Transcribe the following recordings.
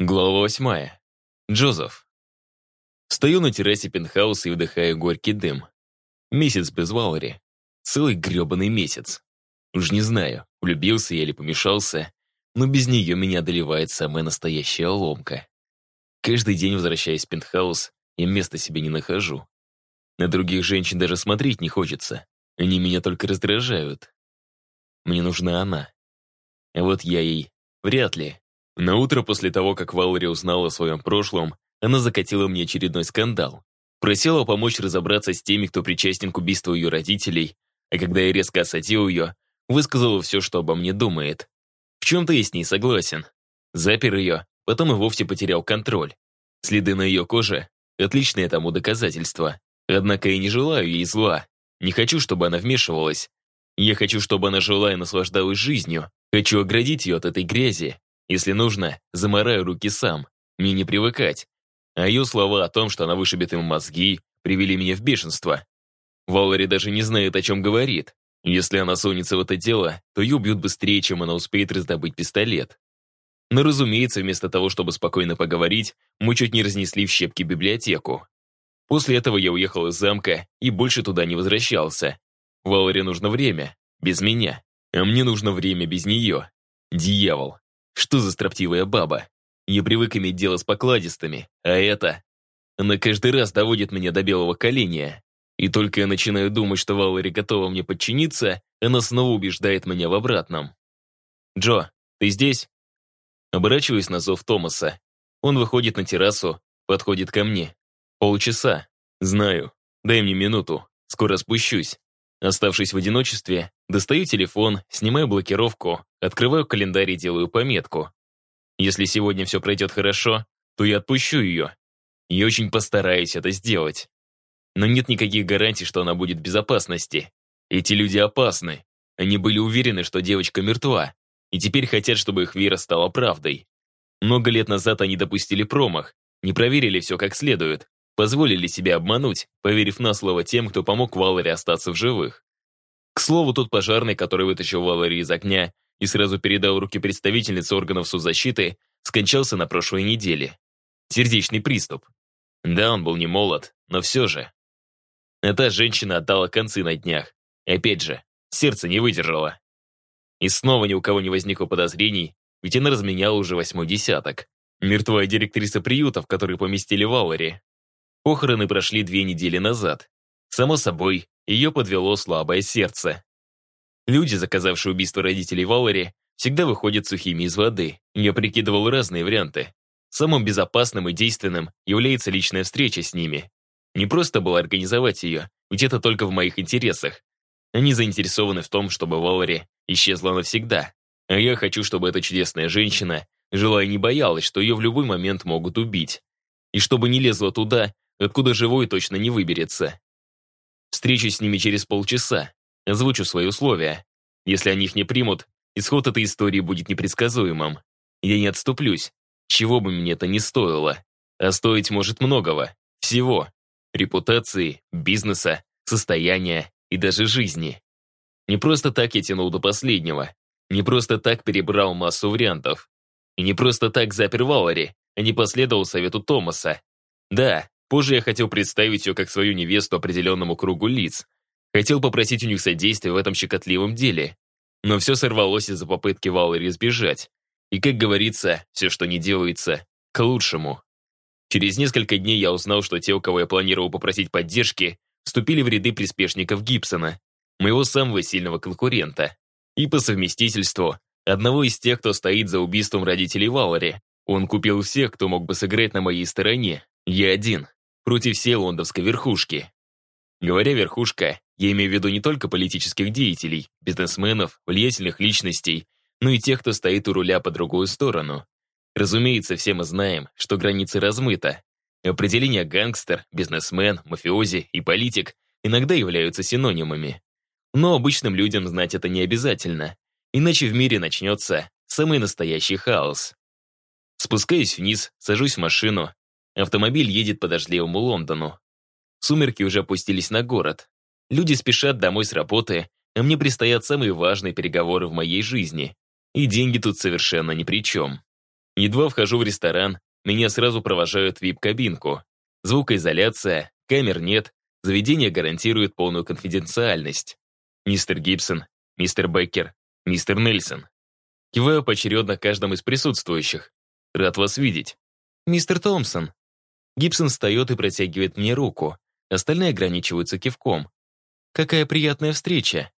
Глава восьмая. Джозеф. Стою на террасе пентхауса и вдыхаю горький дым. Месяц без Валери. Целый грёбаный месяц. Уж не знаю, влюбился я или помешался, но без нее меня одолевает самая настоящая ломка. Каждый день, возвращаясь в пентхаус, я места себе не нахожу. На других женщин даже смотреть не хочется. Они меня только раздражают. Мне нужна она. А вот я ей вряд ли. На утро после того, как Валери узнала о своем прошлом, она закатила мне очередной скандал. Просила помочь разобраться с теми, кто причастен к убийству ее родителей, а когда я резко осадил ее, высказала все, что обо мне думает. В чем-то я с ней согласен. Запер ее, потом и вовсе потерял контроль. Следы на ее коже — отличное тому доказательство. Однако я не желаю ей зла. Не хочу, чтобы она вмешивалась. Я хочу, чтобы она жила и наслаждалась жизнью. Хочу оградить ее от этой грязи, если нужно, замораю руки сам. Мне не привыкать. А ее слова о том, что она вышибет ему мозги, привели меня в бешенство. Валери даже не знает, о чем говорит. Если она сунется в это дело, то ее убьют быстрее, чем она успеет раздобыть пистолет. Но, разумеется, вместо того, чтобы спокойно поговорить, мы чуть не разнесли в щепки библиотеку. После этого я уехал из замка и больше туда не возвращался. Валере нужно время, без меня. А мне нужно время без нее. Дьявол. Что за строптивая баба? Не привык иметь дело с покладистыми, а это... Она каждый раз доводит меня до белого коленя. И только я начинаю думать, что Валери готова мне подчиниться, она снова убеждает меня в обратном. «Джо, ты здесь?» Оборачиваюсь на зов Томаса. Он выходит на террасу, подходит ко мне. Полчаса. Знаю. Дай мне минуту. Скоро спущусь. Оставшись в одиночестве, достаю телефон, снимаю блокировку, открываю календарь и делаю пометку. Если сегодня все пройдет хорошо, то я отпущу ее. И очень постараюсь это сделать. Но нет никаких гарантий, что она будет в безопасности. Эти люди опасны. Они были уверены, что девочка мертва, и теперь хотят, чтобы их вера стала правдой. Много лет назад они допустили промах, не проверили все как следует, позволили себя обмануть, поверив на слово тем, кто помог Валере остаться в живых. К слову, тот пожарный, который вытащил Валери из огня и сразу передал руки представительницы органов соцзащиты, скончался на прошлой неделе. Сердечный приступ. Да, он был не молод, но все же. А та женщина отдала концы на днях. И опять же, сердце не выдержало. И снова ни у кого не возникло подозрений, ведь она разменяла уже восьмой десяток. Мертвая директриса приютов, которые поместили Валери, Похороны прошли две недели назад. Само собой, ее подвело слабое сердце. Люди, заказавшие убийство родителей Валери, всегда выходят сухими из воды. Я прикидывал разные варианты. Самым безопасным и действенным является личная встреча с ними. Не просто было организовать ее, ведь это только в моих интересах. Они заинтересованы в том, чтобы Валери исчезла навсегда. А я хочу, чтобы эта чудесная женщина жила и не боялась, что ее в любой момент могут убить. И чтобы не лезла туда, откуда живой точно не выберется. Встречусь с ними через полчаса, озвучу свои условия. Если они их не примут, исход этой истории будет непредсказуемым. Я не отступлюсь, чего бы мне это ни стоило. А стоить может многого, всего. Репутации, бизнеса, состояния и даже жизни. Не просто так я тянул до последнего. Не просто так перебрал массу вариантов. И не просто так запер Валари, а не последовал совету Томаса. Да, Позже я хотел представить ее как свою невесту определенному кругу лиц. Хотел попросить у них содействия в этом щекотливом деле. Но все сорвалось из-за попытки Валери сбежать. И, как говорится, все, что не делается, к лучшему. Через несколько дней я узнал, что те, у кого я планировал попросить поддержки, вступили в ряды приспешников Гибсона, моего самого сильного конкурента. И по совместительству, одного из тех, кто стоит за убийством родителей Валери. Он купил всех, кто мог бы сыграть на моей стороне. Я один против всей лондонской верхушки. Говоря «верхушка», я имею в виду не только политических деятелей, бизнесменов, влиятельных личностей, но и тех, кто стоит у руля по другую сторону. Разумеется, все мы знаем, что границы размыта. Определения гангстер, бизнесмен, мафиози и политик иногда являются синонимами. Но обычным людям знать это не обязательно, иначе в мире начнется самый настоящий хаос. Спускаюсь вниз, сажусь в машину Автомобиль едет по дождливому Лондону. Сумерки уже опустились на город. Люди спешат домой с работы, а мне предстоят самые важные переговоры в моей жизни. И деньги тут совершенно ни при чем. Едва вхожу в ресторан, меня сразу провожают в вип-кабинку. Звукоизоляция, камер нет, заведение гарантирует полную конфиденциальность. Мистер Гибсон, мистер Беккер, мистер Нельсон. Киваю поочередно каждому из присутствующих. Рад вас видеть. Мистер Томпсон. Гибсон встает и протягивает мне руку. Остальные ограничиваются кивком. Какая приятная встреча.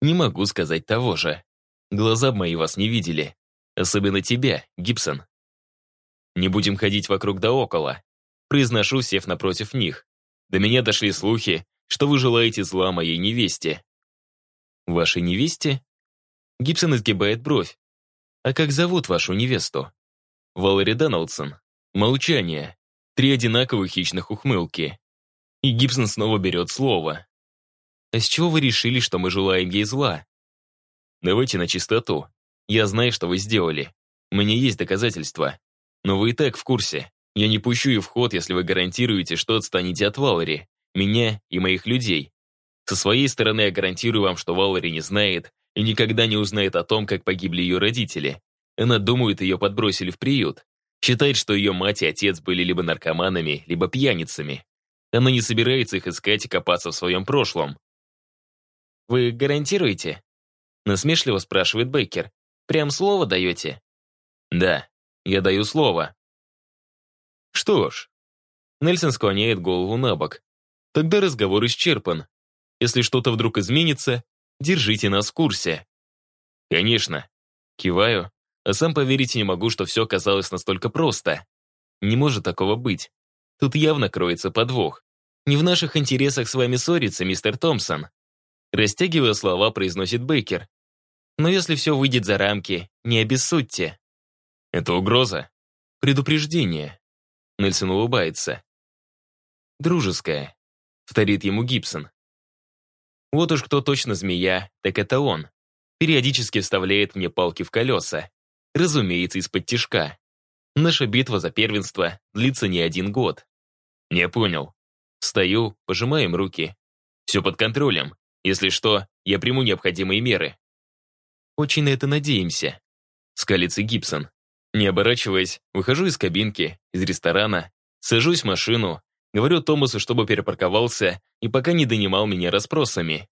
Не могу сказать того же. Глаза мои вас не видели. Особенно тебя, Гибсон. Не будем ходить вокруг да около. Произношу, сев напротив них. До меня дошли слухи, что вы желаете зла моей невесте. Вашей невесте? Гибсон изгибает бровь. А как зовут вашу невесту? Валери Доналдсон. Молчание. Три одинаковых хищных ухмылки. И Гибсон снова берет слово. А с чего вы решили, что мы желаем ей зла? Давайте на чистоту. Я знаю, что вы сделали. У меня есть доказательства. Но вы и так в курсе. Я не пущу ее в ход, если вы гарантируете, что отстанете от Валери, меня и моих людей. Со своей стороны я гарантирую вам, что Валери не знает и никогда не узнает о том, как погибли ее родители. Она думает, ее подбросили в приют. Считает, что ее мать и отец были либо наркоманами, либо пьяницами. Она не собирается их искать и копаться в своем прошлом. «Вы гарантируете?» Насмешливо спрашивает Бейкер. «Прям слово даете?» «Да, я даю слово». «Что ж». Нельсон склоняет голову на бок. «Тогда разговор исчерпан. Если что-то вдруг изменится, держите нас в курсе». «Конечно». Киваю, а сам поверить не могу, что все оказалось настолько просто. Не может такого быть. Тут явно кроется подвох. Не в наших интересах с вами ссориться, мистер Томпсон. Растягивая слова, произносит Бейкер. Но если все выйдет за рамки, не обессудьте. Это угроза. Предупреждение. Нельсон улыбается. Дружеская. Вторит ему Гибсон. Вот уж кто точно змея, так это он. Периодически вставляет мне палки в колеса. Разумеется, из-под тишка. Наша битва за первенство длится не один год. Не понял. Стою, пожимаем руки. Все под контролем. Если что, я приму необходимые меры. Очень на это надеемся. Скалится Гибсон. Не оборачиваясь, выхожу из кабинки, из ресторана, сажусь в машину, говорю Томасу, чтобы перепарковался и пока не донимал меня расспросами.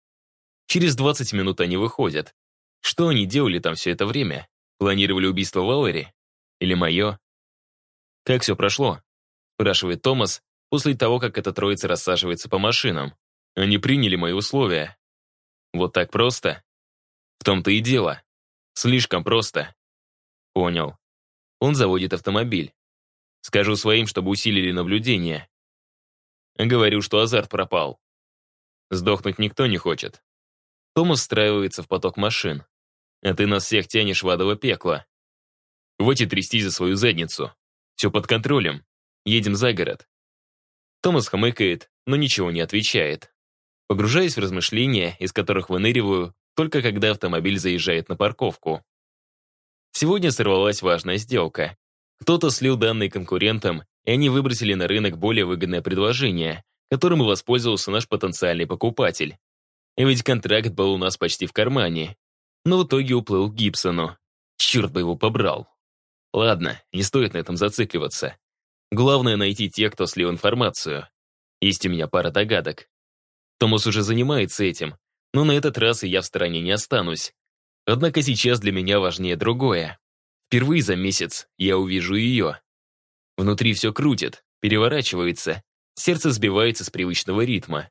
Через 20 минут они выходят. Что они делали там все это время? Планировали убийство Валери? Или мое? Как все прошло? Спрашивает Томас после того, как эта троица рассаживается по машинам. Они приняли мои условия. Вот так просто? В том-то и дело. Слишком просто. Понял. Он заводит автомобиль. Скажу своим, чтобы усилили наблюдение. Говорю, что азарт пропал. Сдохнуть никто не хочет. Томас встраивается в поток машин. А ты нас всех тянешь в адово пекло. Вот и трясти за свою задницу. Все под контролем. Едем за город. Томас хмыкает, но ничего не отвечает. Погружаясь в размышления, из которых выныриваю, только когда автомобиль заезжает на парковку. Сегодня сорвалась важная сделка. Кто-то слил данные конкурентам, и они выбросили на рынок более выгодное предложение, которым и воспользовался наш потенциальный покупатель. И ведь контракт был у нас почти в кармане. Но в итоге уплыл к Гибсону. Черт бы его побрал. Ладно, не стоит на этом зацикливаться. Главное найти тех, кто слил информацию. Есть у меня пара догадок. Томас уже занимается этим, но на этот раз и я в стороне не останусь. Однако сейчас для меня важнее другое. Впервые за месяц я увижу ее. Внутри все крутит, переворачивается, сердце сбивается с привычного ритма.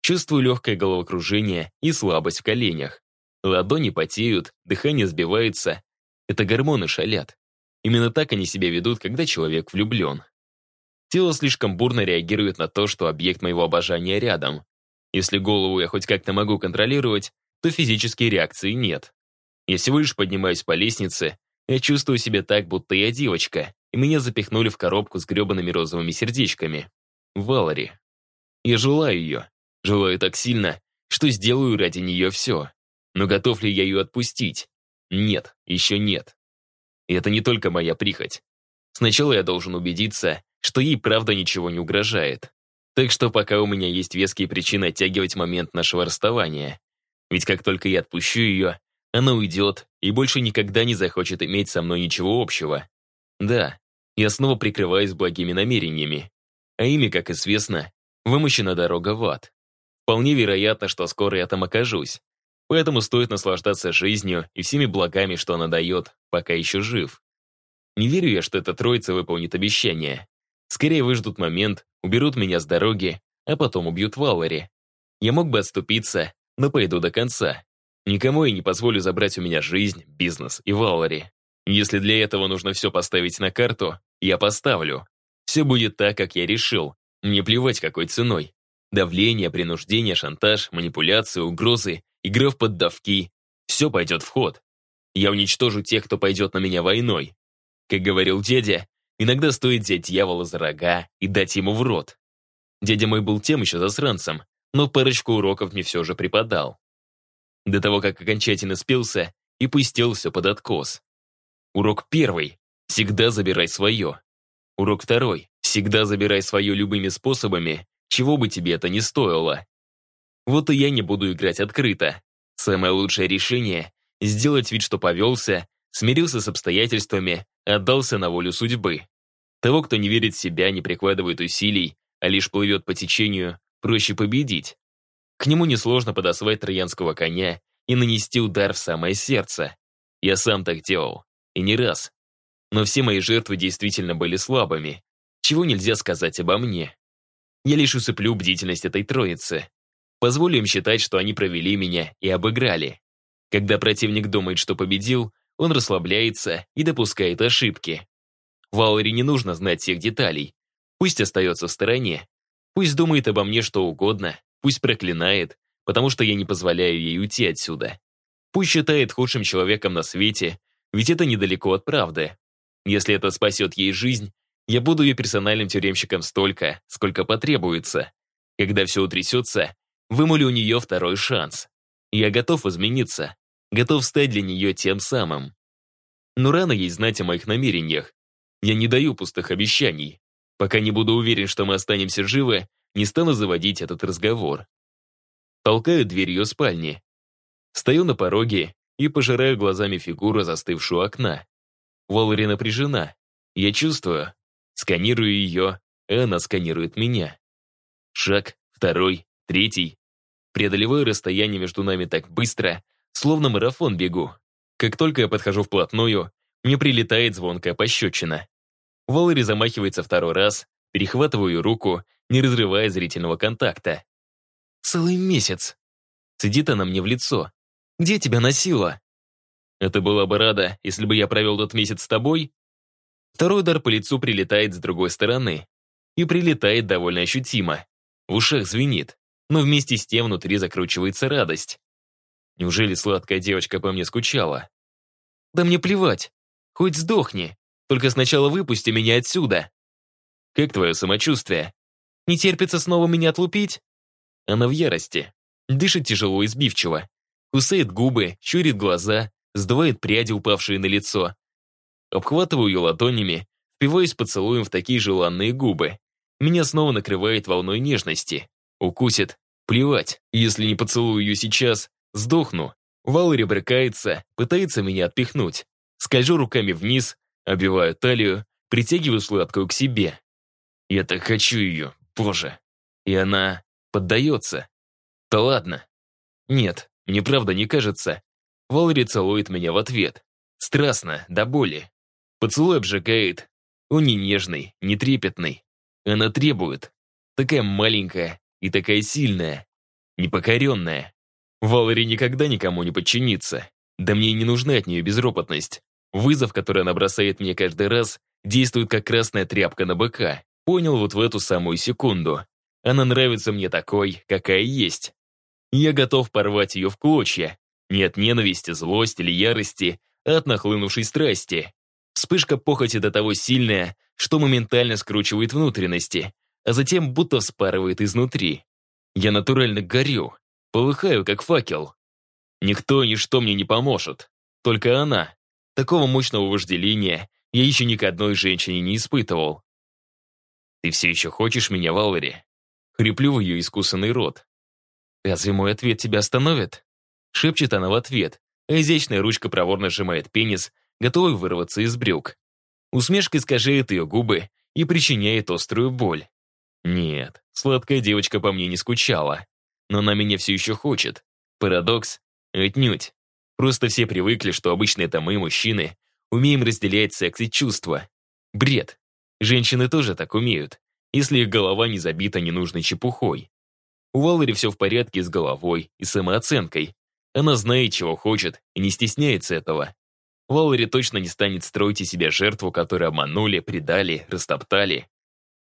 Чувствую легкое головокружение и слабость в коленях. Ладони потеют, дыхание сбивается. Это гормоны шалят. Именно так они себя ведут, когда человек влюблен. Тело слишком бурно реагирует на то, что объект моего обожания рядом. Если голову я хоть как-то могу контролировать, то физической реакции нет. Я всего лишь поднимаюсь по лестнице, я чувствую себя так, будто я девочка, и меня запихнули в коробку с гребаными розовыми сердечками. Валари. Я желаю ее. Желаю так сильно, что сделаю ради нее все. Но готов ли я ее отпустить? Нет, еще нет. И это не только моя прихоть. Сначала я должен убедиться, что ей правда ничего не угрожает. Так что пока у меня есть веские причины оттягивать момент нашего расставания. Ведь как только я отпущу ее, она уйдет и больше никогда не захочет иметь со мной ничего общего. Да, я снова прикрываюсь благими намерениями. А ими, как известно, вымощена дорога в ад. Вполне вероятно, что скоро я там окажусь. Поэтому стоит наслаждаться жизнью и всеми благами, что она дает, пока еще жив. Не верю я, что эта троица выполнит обещание. Скорее выждут момент, уберут меня с дороги, а потом убьют Валлари. Я мог бы отступиться, но пойду до конца. Никому я не позволю забрать у меня жизнь, бизнес и Валлари. Если для этого нужно все поставить на карту, я поставлю. Все будет так, как я решил. Мне плевать, какой ценой. Давление, принуждение, шантаж, манипуляции, угрозы, игра в поддавки. Все пойдет в ход. Я уничтожу тех, кто пойдет на меня войной. Как говорил дядя, иногда стоит взять дьявола за рога и дать ему в рот. Дядя мой был тем еще засранцем, но парочку уроков мне все же преподал. До того, как окончательно спился и пустил все под откос. Урок первый. Всегда забирай свое. Урок второй. Всегда забирай свое любыми способами, чего бы тебе это ни стоило. Вот и я не буду играть открыто. Самое лучшее решение — сделать вид, что повелся, смирился с обстоятельствами, отдался на волю судьбы. Того, кто не верит в себя, не прикладывает усилий, а лишь плывет по течению, проще победить. К нему несложно подослать троянского коня и нанести удар в самое сердце. Я сам так делал. И не раз. Но все мои жертвы действительно были слабыми. Чего нельзя сказать обо мне. Я лишь усыплю бдительность этой троицы. Позволю им считать, что они провели меня и обыграли. Когда противник думает, что победил, он расслабляется и допускает ошибки. Валери не нужно знать всех деталей. Пусть остается в стороне. Пусть думает обо мне что угодно, пусть проклинает, потому что я не позволяю ей уйти отсюда. Пусть считает худшим человеком на свете, ведь это недалеко от правды. Если это спасет ей жизнь, я буду ее персональным тюремщиком столько, сколько потребуется. Когда все утрясется, вымолю у нее второй шанс. Я готов измениться, готов стать для нее тем самым. Но рано ей знать о моих намерениях. Я не даю пустых обещаний. Пока не буду уверен, что мы останемся живы, не стану заводить этот разговор. Толкаю дверь ее спальни. Стою на пороге и пожираю глазами фигуру, застывшую у окна. Волари напряжена. Я чувствую. Сканирую ее, и она сканирует меня. Шаг, второй, третий. Преодолеваю расстояние между нами так быстро, словно марафон бегу. Как только я подхожу вплотную, мне прилетает звонкая пощечина. Волари замахивается второй раз, перехватываю руку, не разрывая зрительного контакта. «Целый месяц!» Сидит она мне в лицо. Где тебя носило?» «Это была бы рада, если бы я провел тот месяц с тобой?» Второй удар по лицу прилетает с другой стороны. И прилетает довольно ощутимо. В ушах звенит, но вместе с тем внутри закручивается радость. Неужели сладкая девочка по мне скучала? «Да мне плевать. Хоть сдохни. Только сначала выпусти меня отсюда». «Как твое самочувствие? Не терпится снова меня отлупить?» Она в ярости. Дышит тяжело и сбивчиво. Кусает губы, щурит глаза, сдувает пряди, упавшие на лицо. Обхватываю ее ладонями, впиваюсь поцелуем в такие желанные губы. Меня снова накрывает волной нежности. Укусит. Плевать, если не поцелую ее сейчас, сдохну. Валери брыкается, пытается меня отпихнуть. Скольжу руками вниз, обиваю талию, притягиваю сладкую к себе. Я так хочу ее, боже. И она поддается. Да ладно. Нет, мне правда не кажется. Валери целует меня в ответ. Страстно, до боли. Поцелуй обжигает. Он не нежный, не трепетный. Она требует. Такая маленькая и такая сильная. Непокоренная. Валери никогда никому не подчинится. Да мне и не нужна от нее безропотность. Вызов, который она бросает мне каждый раз, действует как красная тряпка на быка. Понял вот в эту самую секунду. Она нравится мне такой, какая есть. Я готов порвать ее в клочья. Не от ненависти, злости или ярости, а от нахлынувшей страсти. Вспышка похоти до того сильная, что моментально скручивает внутренности, а затем будто вспарывает изнутри. Я натурально горю, полыхаю, как факел. Никто и ничто мне не поможет. Только она. Такого мощного вожделения я еще ни к одной женщине не испытывал. «Ты все еще хочешь меня, Валери?» Хриплю в ее искусанный рот. «Разве мой ответ тебя остановит?» Шепчет она в ответ, а изящная ручка проворно сжимает пенис, готовый вырваться из брюк. Усмешка искажает ее губы и причиняет острую боль. Нет, сладкая девочка по мне не скучала. Но она меня все еще хочет. Парадокс? Отнюдь. Просто все привыкли, что обычно это мы, мужчины, умеем разделять секс и чувства. Бред. Женщины тоже так умеют, если их голова не забита ненужной чепухой. У Валери все в порядке с головой и самооценкой. Она знает, чего хочет, и не стесняется этого. Валери точно не станет строить из себя жертву, которую обманули, предали, растоптали.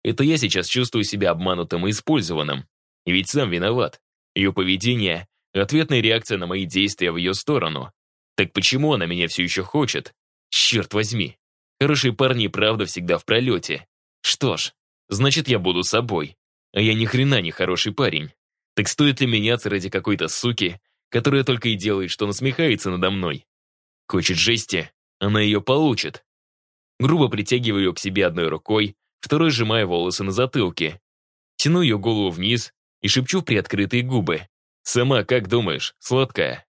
Это я сейчас чувствую себя обманутым и использованным. И ведь сам виноват. Ее поведение — ответная реакция на мои действия в ее сторону. Так почему она меня все еще хочет? Черт возьми. Хорошие парни и правда всегда в пролете. Что ж, значит, я буду собой. А я ни хрена не хороший парень. Так стоит ли меняться ради какой-то суки, которая только и делает, что насмехается надо мной? Хочет жести, она ее получит. Грубо притягиваю ее к себе одной рукой, второй сжимая волосы на затылке. Тяну ее голову вниз и шепчу в приоткрытые губы. «Сама как думаешь, сладкая?»